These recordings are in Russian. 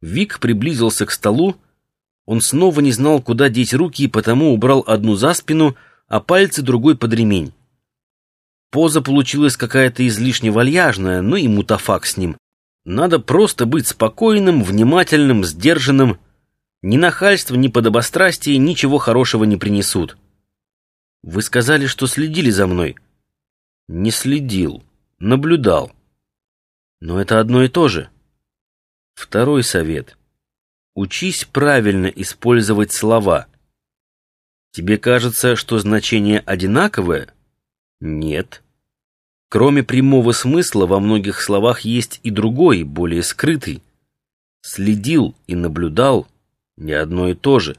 Вик приблизился к столу. Он снова не знал, куда деть руки, и потому убрал одну за спину, а пальцы другой под ремень. Поза получилась какая-то излишне вальяжная, но и мутафак с ним. Надо просто быть спокойным, внимательным, сдержанным. Ни нахальство, ни подобострастие ничего хорошего не принесут. Вы сказали, что следили за мной. Не следил, наблюдал. Но это одно и то же. Второй совет. Учись правильно использовать слова. Тебе кажется, что значение одинаковое? Нет. Кроме прямого смысла, во многих словах есть и другой, более скрытый. Следил и наблюдал — не одно и то же.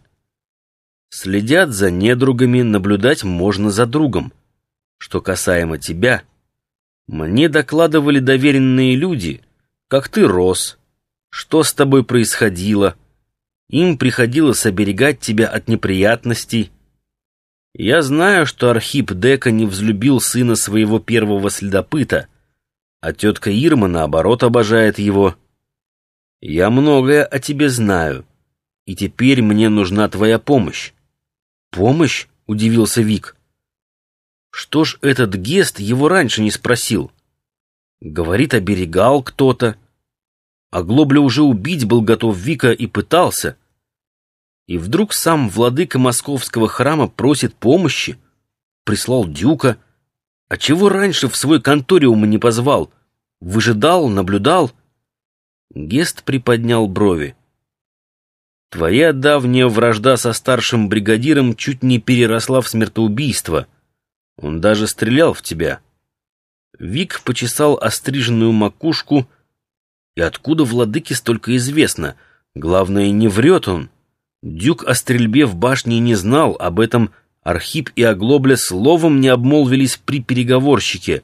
Следят за недругами, наблюдать можно за другом. Что касаемо тебя, мне докладывали доверенные люди, как ты рос, что с тобой происходило. Им приходилось оберегать тебя от неприятностей. Я знаю, что Архип Дека не взлюбил сына своего первого следопыта, а тетка Ирма, наоборот, обожает его. Я многое о тебе знаю, и теперь мне нужна твоя помощь. «Помощь?» — удивился Вик. «Что ж этот Гест его раньше не спросил?» Говорит, оберегал кто-то. А Глобля уже убить был готов Вика и пытался. И вдруг сам владыка московского храма просит помощи, прислал Дюка. А чего раньше в свой конториум не позвал? Выжидал, наблюдал? Гест приподнял брови. Твоя давняя вражда со старшим бригадиром чуть не переросла в смертоубийство. Он даже стрелял в тебя. Вик почесал остриженную макушку. И откуда владыке столько известно? Главное, не врет он. Дюк о стрельбе в башне не знал, об этом Архип и Оглобля словом не обмолвились при переговорщике.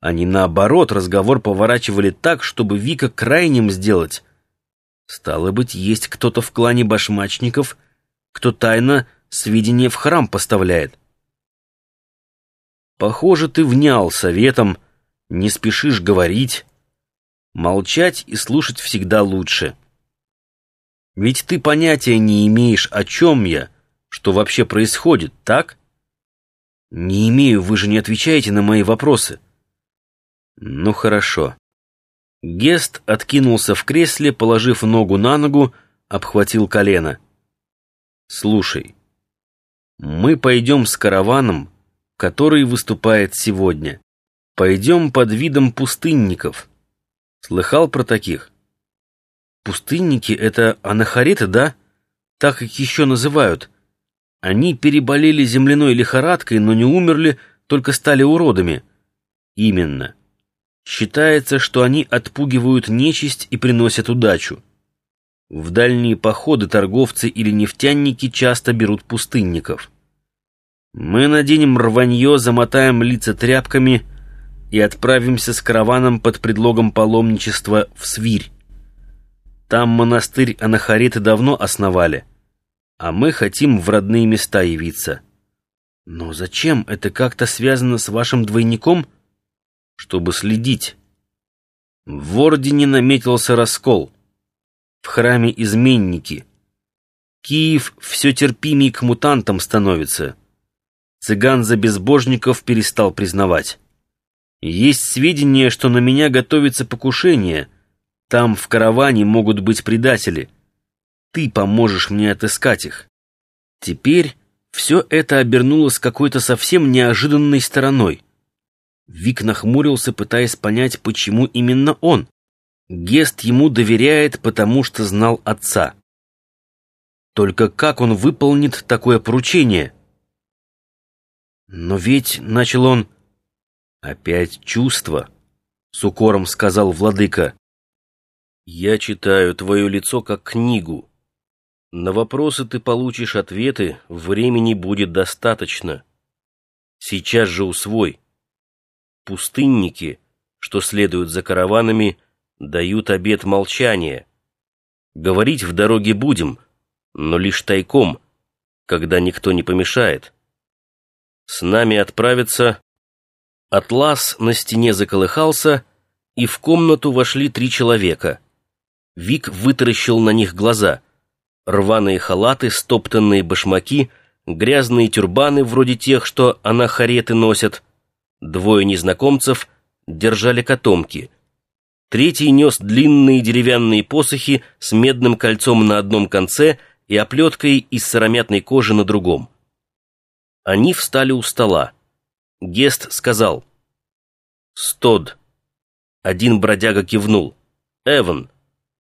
Они, наоборот, разговор поворачивали так, чтобы Вика крайним сделать. Стало быть, есть кто-то в клане башмачников, кто тайно сведения в храм поставляет. Похоже, ты внял советом, не спешишь говорить. Молчать и слушать всегда лучше. Ведь ты понятия не имеешь, о чем я, что вообще происходит, так? Не имею, вы же не отвечаете на мои вопросы. Ну хорошо. Гест откинулся в кресле, положив ногу на ногу, обхватил колено. «Слушай, мы пойдем с караваном, который выступает сегодня. Пойдем под видом пустынников. Слыхал про таких?» «Пустынники — это анахариты, да? Так их еще называют. Они переболели земляной лихорадкой, но не умерли, только стали уродами». «Именно». Считается, что они отпугивают нечисть и приносят удачу. В дальние походы торговцы или нефтяники часто берут пустынников. Мы наденем рванье, замотаем лица тряпками и отправимся с караваном под предлогом паломничества в Свирь. Там монастырь анахариты давно основали, а мы хотим в родные места явиться. Но зачем это как-то связано с вашим двойником — чтобы следить. В Ордене наметился раскол. В храме изменники. Киев все терпимее к мутантам становится. Цыган за безбожников перестал признавать. Есть сведения, что на меня готовится покушение. Там в караване могут быть предатели. Ты поможешь мне отыскать их. Теперь все это обернулось какой-то совсем неожиданной стороной. Вик нахмурился, пытаясь понять, почему именно он. Гест ему доверяет, потому что знал отца. Только как он выполнит такое поручение? Но ведь, — начал он, — опять чувство, — с укором сказал владыка. Я читаю твое лицо как книгу. На вопросы ты получишь ответы, времени будет достаточно. Сейчас же усвой. Пустынники, что следуют за караванами, дают обет молчания. Говорить в дороге будем, но лишь тайком, когда никто не помешает. С нами отправиться... Атлас на стене заколыхался, и в комнату вошли три человека. Вик вытаращил на них глаза. Рваные халаты, стоптанные башмаки, грязные тюрбаны, вроде тех, что анахареты носят. Двое незнакомцев держали котомки. Третий нес длинные деревянные посохи с медным кольцом на одном конце и оплеткой из сыромятной кожи на другом. Они встали у стола. Гест сказал «Стод». Один бродяга кивнул. «Эван».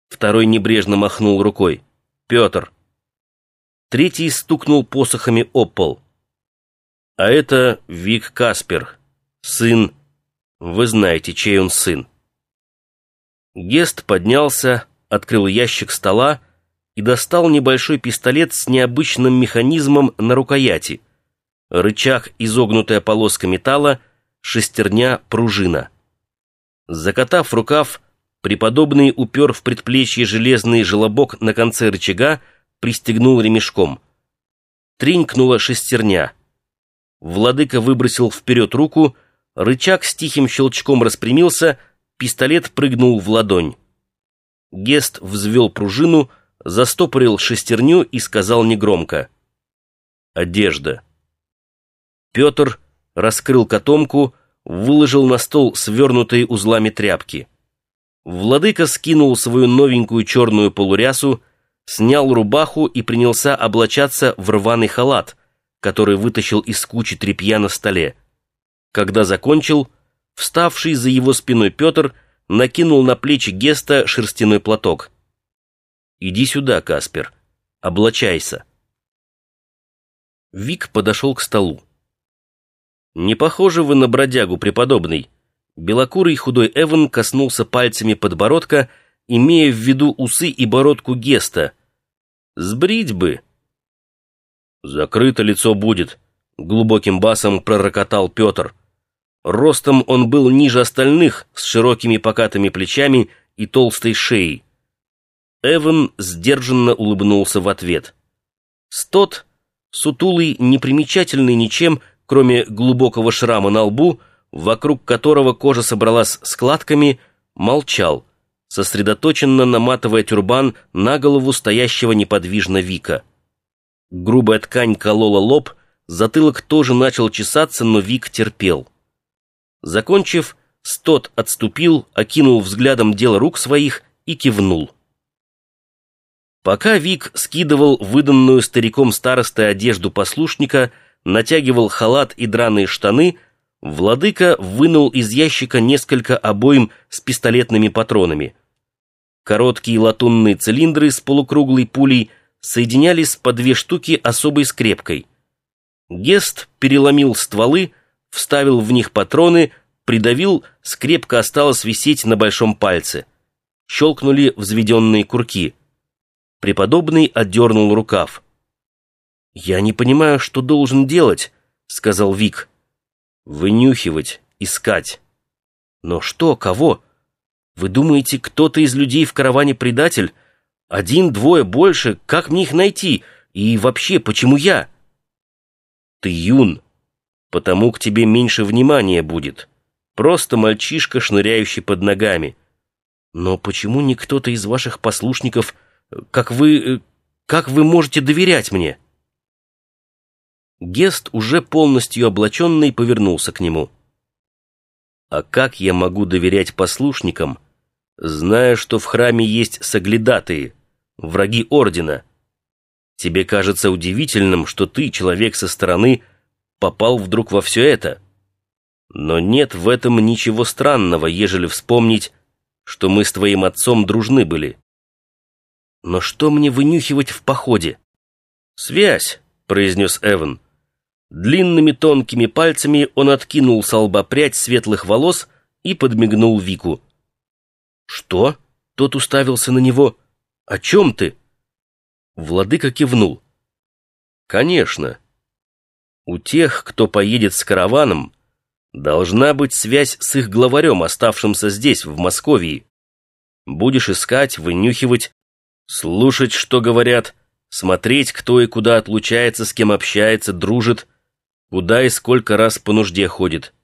Второй небрежно махнул рукой. «Петр». Третий стукнул посохами об пол. «А это Вик Каспер, сын. Вы знаете, чей он сын». Гест поднялся, открыл ящик стола и достал небольшой пистолет с необычным механизмом на рукояти. Рычаг, изогнутая полоска металла, шестерня, пружина. Закатав рукав, преподобный упер в предплечье железный желобок на конце рычага, пристегнул ремешком. Тринькнула шестерня. Владыка выбросил вперед руку, рычаг с тихим щелчком распрямился, пистолет прыгнул в ладонь. Гест взвел пружину, застопорил шестерню и сказал негромко. «Одежда». Петр раскрыл котомку, выложил на стол свернутые узлами тряпки. Владыка скинул свою новенькую черную полурясу, снял рубаху и принялся облачаться в рваный халат, который вытащил из кучи тряпья на столе. Когда закончил, вставший за его спиной Петр накинул на плечи Геста шерстяной платок. «Иди сюда, Каспер, облачайся». Вик подошел к столу. «Не похожи вы на бродягу, преподобный». Белокурый худой Эван коснулся пальцами подбородка, имея в виду усы и бородку Геста. «Сбрить бы!» «Закрыто лицо будет», — глубоким басом пророкотал Петр. Ростом он был ниже остальных, с широкими покатыми плечами и толстой шеей. Эван сдержанно улыбнулся в ответ. Стот, сутулый, непримечательный ничем, — кроме глубокого шрама на лбу, вокруг которого кожа собралась складками, молчал, сосредоточенно наматывая тюрбан на голову стоящего неподвижно Вика. Грубая ткань колола лоб, затылок тоже начал чесаться, но Вик терпел. Закончив, Стот отступил, окинул взглядом дело рук своих и кивнул. Пока Вик скидывал выданную стариком старостой одежду послушника, натягивал халат и драные штаны, владыка вынул из ящика несколько обоим с пистолетными патронами. Короткие латунные цилиндры с полукруглой пулей соединялись по две штуки особой скрепкой. Гест переломил стволы, вставил в них патроны, придавил, скрепка осталась висеть на большом пальце. Щелкнули взведенные курки. Преподобный отдернул рукав. «Я не понимаю, что должен делать», — сказал Вик. «Вынюхивать, искать». «Но что, кого? Вы думаете, кто-то из людей в караване предатель? Один, двое, больше, как мне их найти? И вообще, почему я?» «Ты юн, потому к тебе меньше внимания будет. Просто мальчишка, шныряющий под ногами. Но почему не кто-то из ваших послушников, как вы... как вы можете доверять мне?» Гест, уже полностью облаченный, повернулся к нему. «А как я могу доверять послушникам, зная, что в храме есть соглядатые, враги Ордена? Тебе кажется удивительным, что ты, человек со стороны, попал вдруг во все это? Но нет в этом ничего странного, ежели вспомнить, что мы с твоим отцом дружны были. Но что мне вынюхивать в походе?» «Связь», — произнес Эван. Длинными тонкими пальцами он откинул с лба прядь светлых волос и подмигнул Вику. «Что?» — тот уставился на него. «О чем ты?» Владыка кивнул. «Конечно. У тех, кто поедет с караваном, должна быть связь с их главарем, оставшимся здесь, в Московии. Будешь искать, вынюхивать, слушать, что говорят, смотреть, кто и куда отлучается, с кем общается, дружит» куда и сколько раз по нужде ходит.